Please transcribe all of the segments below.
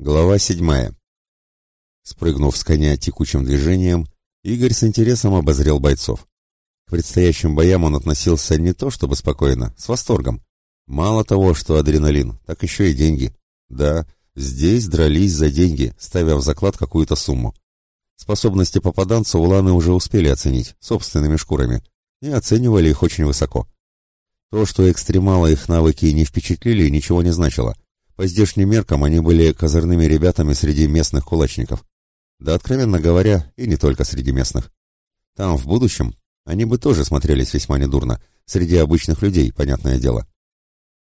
Глава седьмая. Спрыгнув с коня текучим движением, Игорь с интересом обозрел бойцов. К предстоящим боям он относился не то чтобы спокойно, с восторгом. Мало того, что адреналин, так еще и деньги. Да, здесь дрались за деньги, ставя в заклад какую-то сумму. Способности попаданца уланы уже успели оценить, собственными шкурами, и оценивали их очень высоко. То, что экстремалы их навыки не впечатлили, ничего не значило. По здешним меркам они были козырными ребятами среди местных кулачников. Да, откровенно говоря, и не только среди местных. Там, в будущем, они бы тоже смотрелись весьма недурно, среди обычных людей, понятное дело.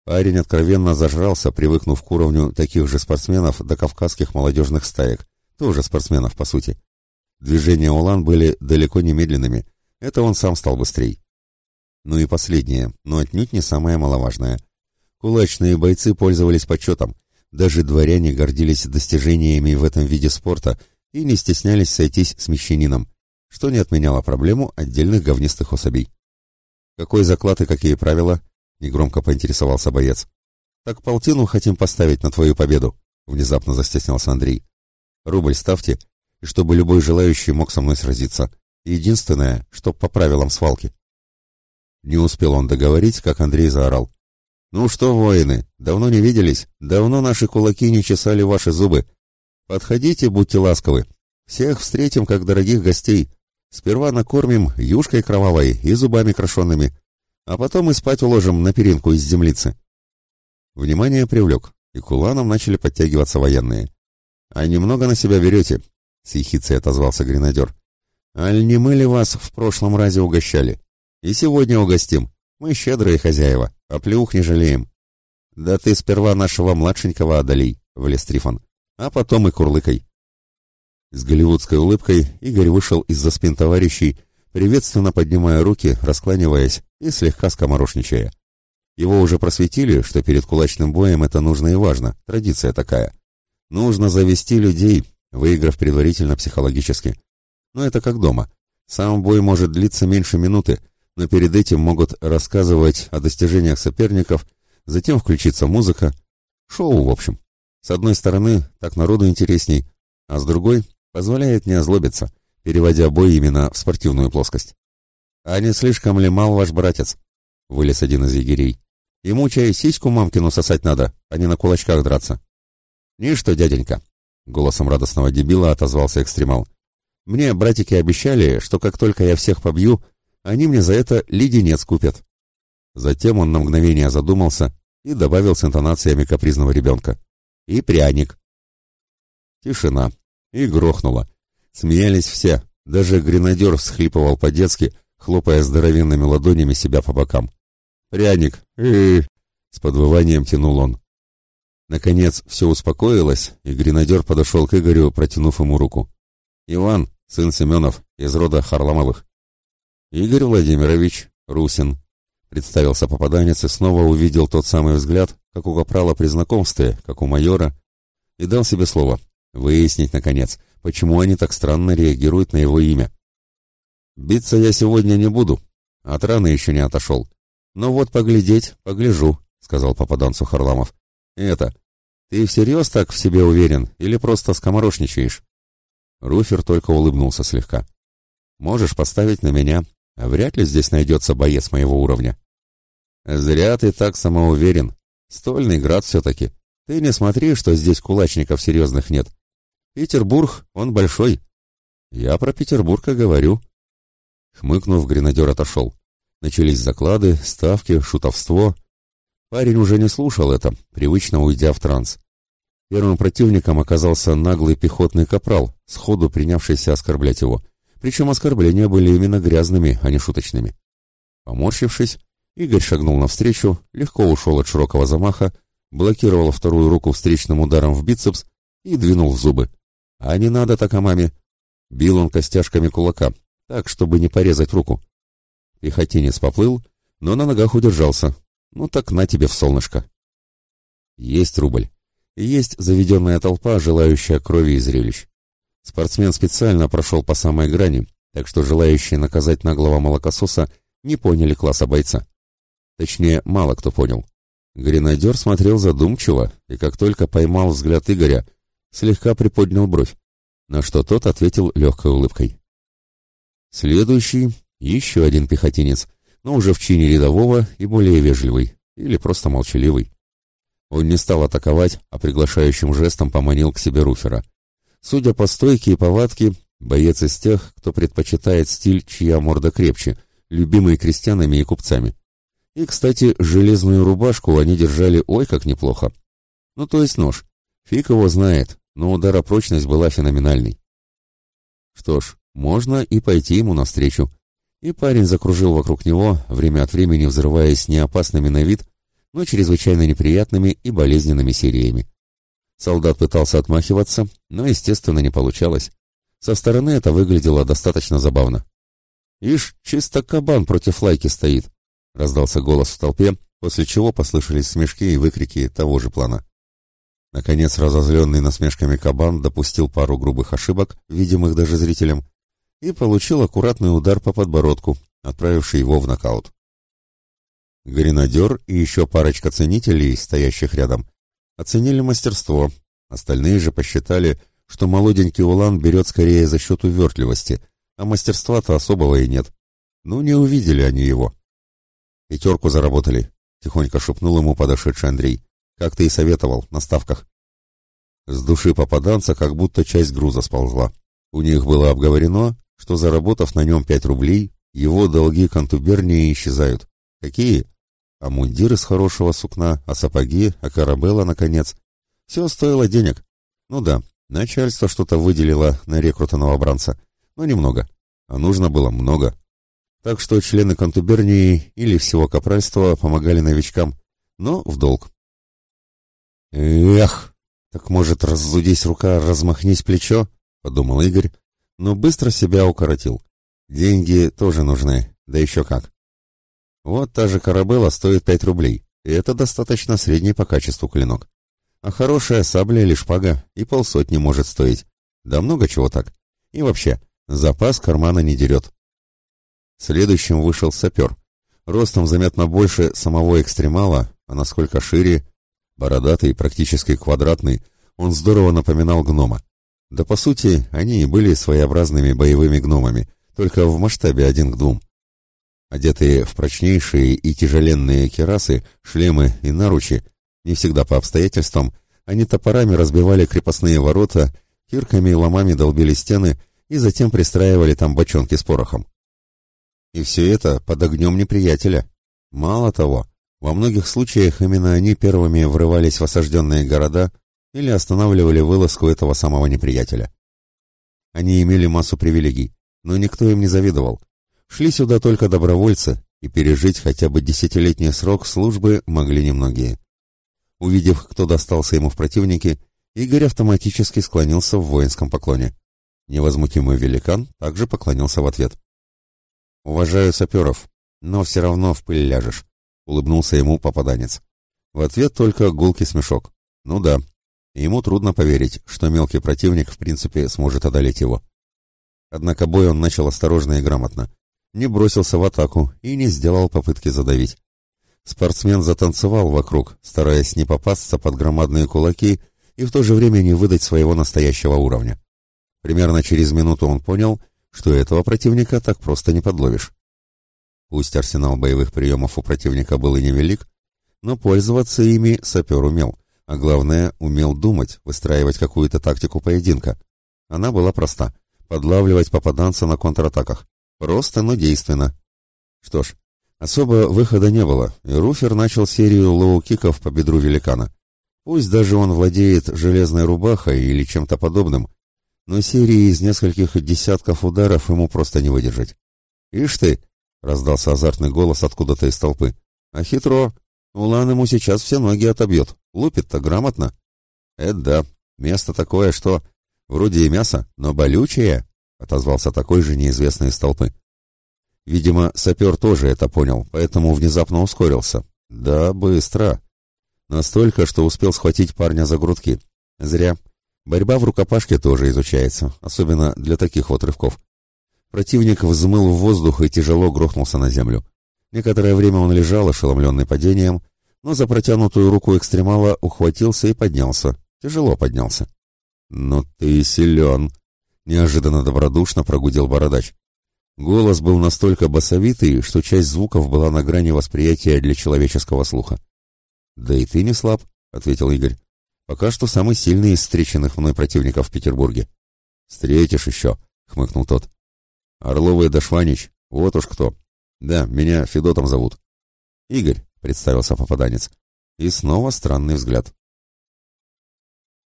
Парень откровенно зажрался, привыкнув к уровню таких же спортсменов до кавказских молодежных стаек, тоже спортсменов, по сути. Движения Улан были далеко не медленными, это он сам стал быстрей. Ну и последнее, но отнюдь не самое маловажное. Кулачные бойцы пользовались почетом, даже дворяне гордились достижениями в этом виде спорта и не стеснялись сойтись с мещанином, что не отменяло проблему отдельных говнистых особей. «Какой заклад и какие правила?» — негромко поинтересовался боец. «Так полтину хотим поставить на твою победу», — внезапно застеснялся Андрей. «Рубль ставьте, и чтобы любой желающий мог со мной сразиться. Единственное, чтоб по правилам свалки». Не успел он договорить, как Андрей заорал. «Ну что, воины, давно не виделись, давно наши кулаки не чесали ваши зубы. Подходите, будьте ласковы. Всех встретим, как дорогих гостей. Сперва накормим юшкой кровавой и зубами крошенными, а потом и спать уложим на перинку из землицы». Внимание привлек, и к уланам начали подтягиваться военные. «А немного на себя берете?» — с отозвался гренадер. «Аль не мы ли вас в прошлом разе угощали? И сегодня угостим. Мы щедрые хозяева, а плюх не жалеем». «Да ты сперва нашего младшенького одолей», — влез Трифон, «а потом и курлыкой». С голливудской улыбкой Игорь вышел из-за спин товарищей, приветственно поднимая руки, раскланиваясь и слегка скоморошничая. Его уже просветили, что перед кулачным боем это нужно и важно, традиция такая. Нужно завести людей, выиграв предварительно психологически. Но это как дома. Сам бой может длиться меньше минуты, но перед этим могут рассказывать о достижениях соперников, затем включится музыка. Шоу, в общем. С одной стороны, так народу интересней, а с другой позволяет не озлобиться, переводя бой именно в спортивную плоскость. «А не слишком ли мал ваш братец?» — вылез один из егерей. «Ему чай сиську мамкину сосать надо, а не на кулачках драться». «Ничто, дяденька», — голосом радостного дебила отозвался экстремал. «Мне братики обещали, что как только я всех побью, они мне за это леденец купят». Затем он на мгновение задумался и добавил с интонациями капризного ребенка. «И пряник». Тишина. И грохнуло. Смеялись все, даже гренадер всхлипывал по-детски, хлопая здоровенными ладонями себя по бокам. «Пряник! э, -э, с подвыванием тянул он. Наконец все успокоилось, и гренадер подошел к Игорю, протянув ему руку. «Иван, сын Семенов, из рода Харламовых». «Игорь Владимирович, Русин», — представился попаданец и снова увидел тот самый взгляд, как у Капрала при знакомстве, как у майора, и дал себе слово. Выяснить, наконец, почему они так странно реагируют на его имя. Биться я сегодня не буду, от раны еще не отошел. Но вот поглядеть, погляжу, сказал попаданцу Харламов. Это, ты всерьез так в себе уверен или просто скоморошничаешь? Руфер только улыбнулся слегка. Можешь поставить на меня, вряд ли здесь найдется боец моего уровня. Зря ты так самоуверен. Стольный град все-таки. Ты не смотри, что здесь кулачников серьезных нет. Петербург, он большой. Я про Петербург и говорю. Хмыкнув, гренадер отошел. Начались заклады, ставки, шутовство. Парень уже не слушал это, привычно уйдя в транс. Первым противником оказался наглый пехотный капрал, сходу принявшийся оскорблять его. Причем оскорбления были именно грязными, а не шуточными. Поморщившись, Игорь шагнул навстречу, легко ушел от широкого замаха, блокировал вторую руку встречным ударом в бицепс и двинул в зубы. А не надо так о маме. Бил он костяшками кулака, так, чтобы не порезать руку. Пехотинец поплыл, но на ногах удержался. Ну так на тебе в солнышко. Есть рубль. есть заведенная толпа, желающая крови и зрелищ. Спортсмен специально прошел по самой грани, так что желающие наказать наглого молокососа не поняли класса бойца. Точнее, мало кто понял. Гренадер смотрел задумчиво, и как только поймал взгляд Игоря, слегка приподнял бровь, на что тот ответил легкой улыбкой. Следующий — еще один пехотинец, но уже в чине рядового и более вежливый, или просто молчаливый. Он не стал атаковать, а приглашающим жестом поманил к себе Руфера. Судя по стойке и повадке, боец из тех, кто предпочитает стиль, чья морда крепче, любимый крестьянами и купцами. И, кстати, железную рубашку они держали ой как неплохо. Ну, то есть нож. Фиг его знает, но ударопрочность была феноменальной. Что ж, можно и пойти ему навстречу. И парень закружил вокруг него, время от времени взрываясь неопасными на вид, но чрезвычайно неприятными и болезненными сериями. Солдат пытался отмахиваться, но, естественно, не получалось. Со стороны это выглядело достаточно забавно. «Ишь, чисто кабан против лайки стоит», — раздался голос в толпе, после чего послышались смешки и выкрики того же плана. Наконец, разозленный насмешками кабан допустил пару грубых ошибок, видимых даже зрителям, и получил аккуратный удар по подбородку, отправивший его в нокаут. Гренадер и еще парочка ценителей, стоящих рядом, оценили мастерство, остальные же посчитали, что молоденький Улан берет скорее за счет увертливости, а мастерства-то особого и нет. Ну, не увидели они его. «Пятерку заработали», — тихонько шепнул ему подошедший Андрей. «Как ты и советовал, на ставках». С души попаданца как будто часть груза сползла. У них было обговорено, что заработав на нем пять рублей, его долги контубернии исчезают. Какие? А мундир из хорошего сукна, а сапоги, а карабелла, наконец. Все стоило денег. Ну да, начальство что-то выделило на рекрута новобранца, но немного. А нужно было много. Так что члены контубернии или всего капральства помогали новичкам, но в долг. «Эх!» «Так, может, разудись рука, размахнись плечо?» — подумал Игорь, но быстро себя укоротил. «Деньги тоже нужны, да еще как». Вот та же корабела стоит пять рублей, и это достаточно средний по качеству клинок. А хорошая сабля или шпага и полсотни может стоить. Да много чего так. И вообще, запас кармана не дерет. Следующим вышел сапер. Ростом заметно больше самого экстремала, а насколько шире, Бородатый, практически квадратный, он здорово напоминал гнома. Да по сути, они и были своеобразными боевыми гномами, только в масштабе один к двум. Одетые в прочнейшие и тяжеленные керасы, шлемы и наручи, не всегда по обстоятельствам, они топорами разбивали крепостные ворота, кирками и ломами долбили стены и затем пристраивали там бочонки с порохом. И все это под огнем неприятеля. Мало того, во многих случаях именно они первыми врывались в осажденные города или останавливали вылазку этого самого неприятеля. Они имели массу привилегий, но никто им не завидовал. Шли сюда только добровольцы, и пережить хотя бы десятилетний срок службы могли немногие. Увидев, кто достался ему в противнике, Игорь автоматически склонился в воинском поклоне. Невозмутимый великан также поклонился в ответ. «Уважаю саперов, но все равно в пыль ляжешь улыбнулся ему попаданец. В ответ только гулкий смешок. Ну да, ему трудно поверить, что мелкий противник в принципе сможет одолеть его. Однако бой он начал осторожно и грамотно. Не бросился в атаку и не сделал попытки задавить. Спортсмен затанцевал вокруг, стараясь не попасться под громадные кулаки и в то же время не выдать своего настоящего уровня. Примерно через минуту он понял, что этого противника так просто не подловишь. Пусть арсенал боевых приемов у противника был и невелик, но пользоваться ими сапер умел, а главное, умел думать, выстраивать какую-то тактику поединка. Она была проста — подлавливать попаданца на контратаках. Просто, но действенно. Что ж, особо выхода не было, и Руфер начал серию лоу-киков по бедру великана. Пусть даже он владеет железной рубахой или чем-то подобным, но серии из нескольких десятков ударов ему просто не выдержать. «Ишь ты!» — раздался азартный голос откуда-то из толпы. «А хитро. Улан ему сейчас все ноги отобьет. Лупит-то грамотно». «Это да. Место такое, что... Вроде и мясо, но болючее», — отозвался такой же неизвестный из толпы. Видимо, сапер тоже это понял, поэтому внезапно ускорился. Да, быстро. Настолько, что успел схватить парня за грудки. Зря. Борьба в рукопашке тоже изучается, особенно для таких вот рывков. Противник взмыл в воздух и тяжело грохнулся на землю. Некоторое время он лежал, ошеломленный падением, но за протянутую руку экстремала ухватился и поднялся. Тяжело поднялся. «Ну ты силен!» — неожиданно добродушно прогудел бородач. Голос был настолько басовитый, что часть звуков была на грани восприятия для человеческого слуха. «Да и ты не слаб», — ответил Игорь. «Пока что самый сильный из встреченных мной противников в Петербурге». «Встретишь еще», — хмыкнул тот. «Орлова и Дашванич, вот уж кто. Да, меня Федотом зовут». «Игорь», — представился попаданец. И снова странный взгляд.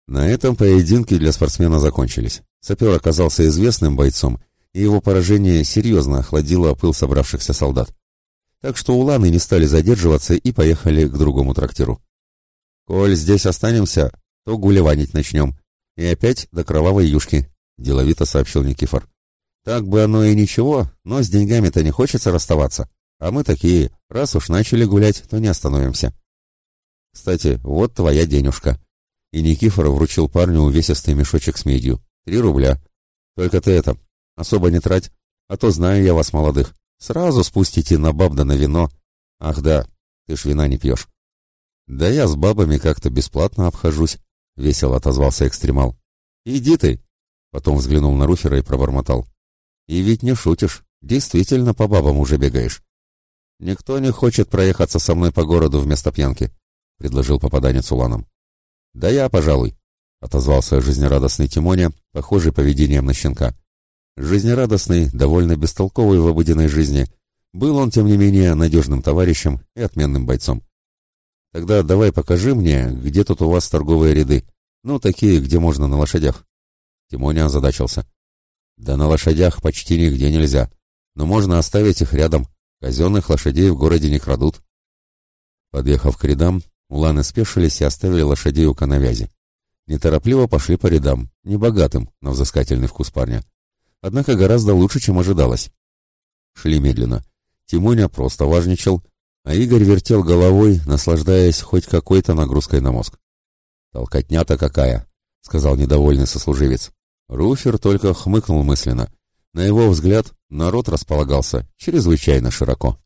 На этом поединки для спортсмена закончились. Сапер оказался известным бойцом, и его поражение серьезно охладило пыл собравшихся солдат. Так что уланы не стали задерживаться и поехали к другому трактиру. «Коль здесь останемся, то гулеванить начнем. И опять до кровавой юшки», — деловито сообщил Никифор. «Так бы оно и ничего, но с деньгами-то не хочется расставаться. А мы такие, раз уж начали гулять, то не остановимся». «Кстати, вот твоя денежка», и Никифор вручил парню увесистый мешочек с медью. Три рубля. Только ты это, особо не трать, а то знаю я вас, молодых. Сразу спустите на баб да на вино. Ах да, ты ж вина не пьешь. Да я с бабами как-то бесплатно обхожусь, — весело отозвался экстремал. Иди ты, — потом взглянул на Руфера и пробормотал. И ведь не шутишь, действительно по бабам уже бегаешь. Никто не хочет проехаться со мной по городу вместо пьянки, — предложил попаданец Уланом. «Да я, пожалуй», — отозвался жизнерадостный Тимоня, похожий поведением на щенка. Жизнерадостный, довольно бестолковый в обыденной жизни, был он, тем не менее, надежным товарищем и отменным бойцом. «Тогда давай покажи мне, где тут у вас торговые ряды, ну, такие, где можно на лошадях». Тимоня озадачился. «Да на лошадях почти нигде нельзя, но можно оставить их рядом, казенных лошадей в городе не крадут». Подъехав к рядам, Уланы спешились и оставили лошадей у коновязи. Неторопливо пошли по рядам, небогатым на взыскательный вкус парня. Однако гораздо лучше, чем ожидалось. Шли медленно. Тимоня просто важничал, а Игорь вертел головой, наслаждаясь хоть какой-то нагрузкой на мозг. «Толкотня-то какая!» — сказал недовольный сослуживец. Руфер только хмыкнул мысленно. На его взгляд, народ располагался чрезвычайно широко.